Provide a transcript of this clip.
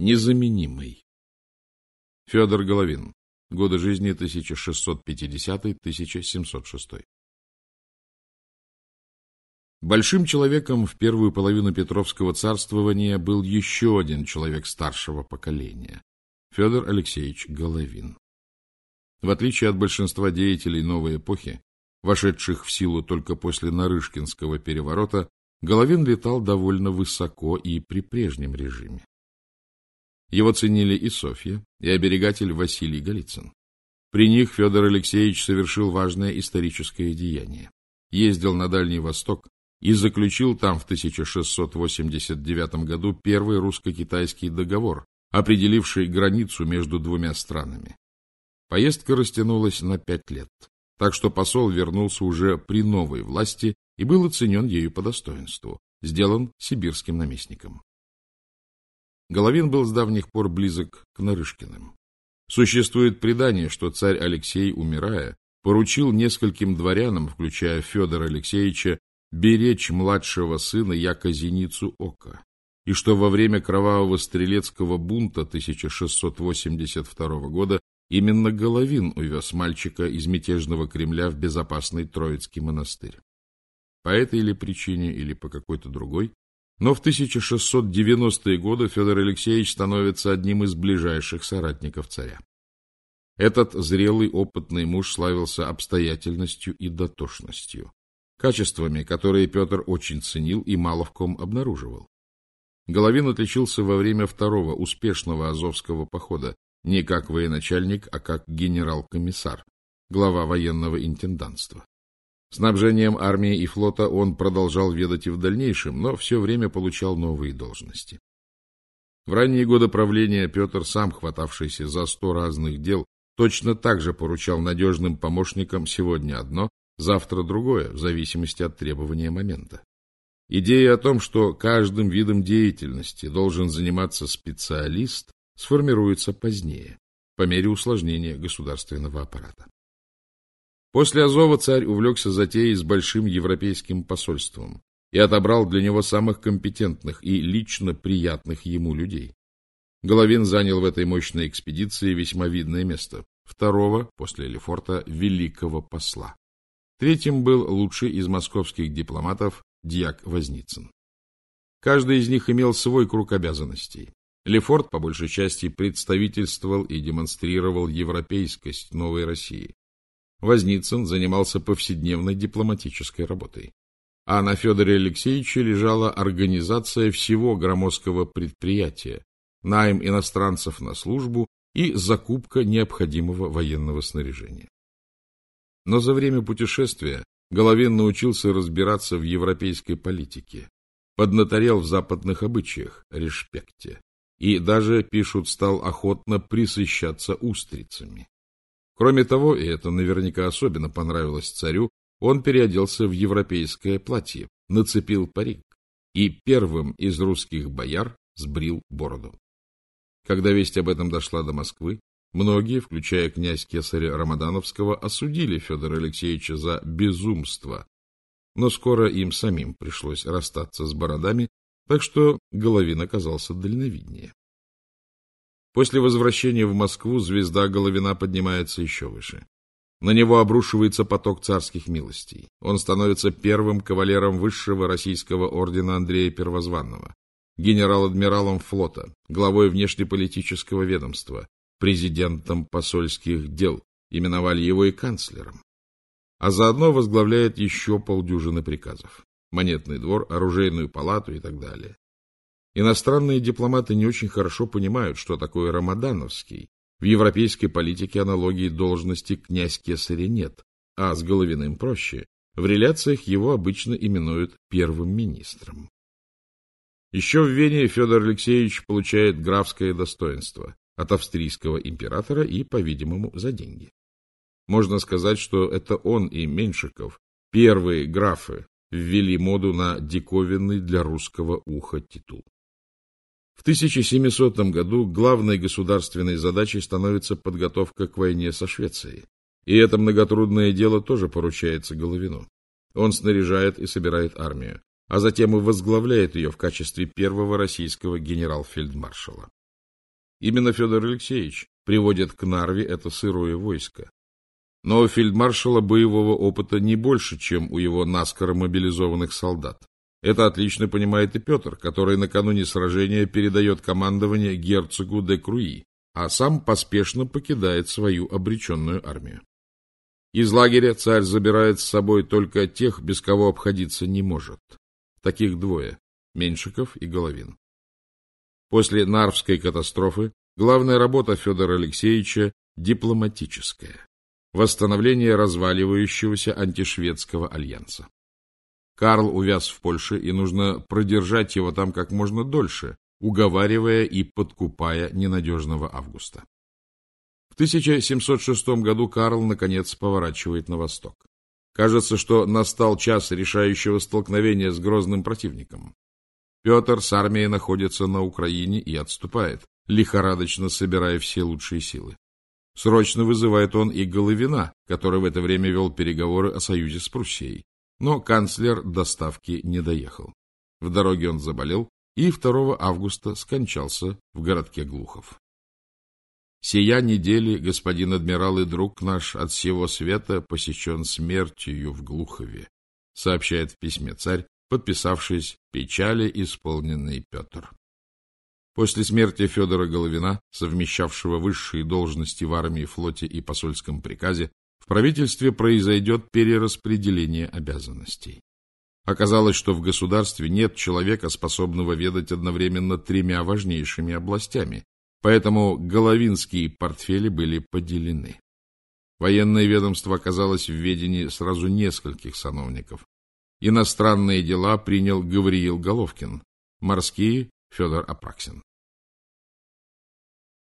Незаменимый. Федор Головин. Годы жизни 1650-1706. Большим человеком в первую половину Петровского царствования был еще один человек старшего поколения – Федор Алексеевич Головин. В отличие от большинства деятелей новой эпохи, вошедших в силу только после Нарышкинского переворота, Головин летал довольно высоко и при прежнем режиме. Его ценили и Софья, и оберегатель Василий Голицын. При них Федор Алексеевич совершил важное историческое деяние. Ездил на Дальний Восток и заключил там в 1689 году первый русско-китайский договор, определивший границу между двумя странами. Поездка растянулась на пять лет, так что посол вернулся уже при новой власти и был оценен ею по достоинству, сделан сибирским наместником. Головин был с давних пор близок к Нарышкиным. Существует предание, что царь Алексей, умирая, поручил нескольким дворянам, включая Федора Алексеевича, беречь младшего сына яко зеницу ока, и что во время кровавого стрелецкого бунта 1682 года именно Головин увез мальчика из мятежного Кремля в безопасный Троицкий монастырь. По этой или причине, или по какой-то другой, но в 1690-е годы Федор Алексеевич становится одним из ближайших соратников царя. Этот зрелый, опытный муж славился обстоятельностью и дотошностью, качествами, которые Петр очень ценил и мало в ком обнаруживал. Головин отличился во время второго успешного Азовского похода не как военачальник, а как генерал-комиссар, глава военного интендантства. Снабжением армии и флота он продолжал ведать и в дальнейшем, но все время получал новые должности. В ранние годы правления Петр, сам хватавшийся за сто разных дел, точно так же поручал надежным помощникам сегодня одно, завтра другое, в зависимости от требования момента. Идея о том, что каждым видом деятельности должен заниматься специалист, сформируется позднее, по мере усложнения государственного аппарата. После Азова царь увлекся затеей с большим европейским посольством и отобрал для него самых компетентных и лично приятных ему людей. Головин занял в этой мощной экспедиции весьма видное место, второго, после Лефорта, великого посла. Третьим был лучший из московских дипломатов Дьяк Возницын. Каждый из них имел свой круг обязанностей. Лефорт, по большей части, представительствовал и демонстрировал европейскость новой России. Возницын занимался повседневной дипломатической работой. А на Федоре Алексеевиче лежала организация всего громоздкого предприятия, найм иностранцев на службу и закупка необходимого военного снаряжения. Но за время путешествия Головин научился разбираться в европейской политике, поднаторел в западных обычаях, респекте, и даже, пишут, стал охотно присыщаться устрицами. Кроме того, и это наверняка особенно понравилось царю, он переоделся в европейское платье, нацепил парик и первым из русских бояр сбрил бороду. Когда весть об этом дошла до Москвы, многие, включая князь Кесаря Рамадановского, осудили Федора Алексеевича за безумство, но скоро им самим пришлось расстаться с бородами, так что Головин оказался дальновиднее. После возвращения в Москву звезда Головина поднимается еще выше. На него обрушивается поток царских милостей. Он становится первым кавалером высшего российского ордена Андрея Первозванного, генерал-адмиралом флота, главой внешнеполитического ведомства, президентом посольских дел, именовали его и канцлером. А заодно возглавляет еще полдюжины приказов. Монетный двор, оружейную палату и так далее. Иностранные дипломаты не очень хорошо понимают, что такое Рамадановский. В европейской политике аналогии должности князь Кесаря нет, а с Головиным проще. В реляциях его обычно именуют первым министром. Еще в Вене Федор Алексеевич получает графское достоинство от австрийского императора и, по-видимому, за деньги. Можно сказать, что это он и Меньшиков, первые графы, ввели моду на диковинный для русского уха титул. В 1700 году главной государственной задачей становится подготовка к войне со Швецией. И это многотрудное дело тоже поручается Головину. Он снаряжает и собирает армию, а затем и возглавляет ее в качестве первого российского генерал-фельдмаршала. Именно Федор Алексеевич приводит к Нарве это сырое войско. Но у фельдмаршала боевого опыта не больше, чем у его наскоро мобилизованных солдат. Это отлично понимает и Петр, который накануне сражения передает командование герцогу де Круи, а сам поспешно покидает свою обреченную армию. Из лагеря царь забирает с собой только тех, без кого обходиться не может. Таких двое – Меньшиков и Головин. После Нарвской катастрофы главная работа Федора Алексеевича – дипломатическая. Восстановление разваливающегося антишведского альянса. Карл увяз в Польше, и нужно продержать его там как можно дольше, уговаривая и подкупая ненадежного Августа. В 1706 году Карл, наконец, поворачивает на восток. Кажется, что настал час решающего столкновения с грозным противником. Петр с армией находится на Украине и отступает, лихорадочно собирая все лучшие силы. Срочно вызывает он и Головина, который в это время вел переговоры о союзе с Пруссией. Но канцлер доставки не доехал. В дороге он заболел и 2 августа скончался в городке Глухов. «Сия недели, господин адмирал и друг наш от всего света посещен смертью в Глухове», сообщает в письме царь, подписавшись «Печали исполненный Петр». После смерти Федора Головина, совмещавшего высшие должности в армии, флоте и посольском приказе, правительстве произойдет перераспределение обязанностей. Оказалось, что в государстве нет человека, способного ведать одновременно тремя важнейшими областями, поэтому головинские портфели были поделены. Военное ведомство оказалось в ведении сразу нескольких сановников. Иностранные дела принял Гавриил Головкин, морские – Федор Апраксин.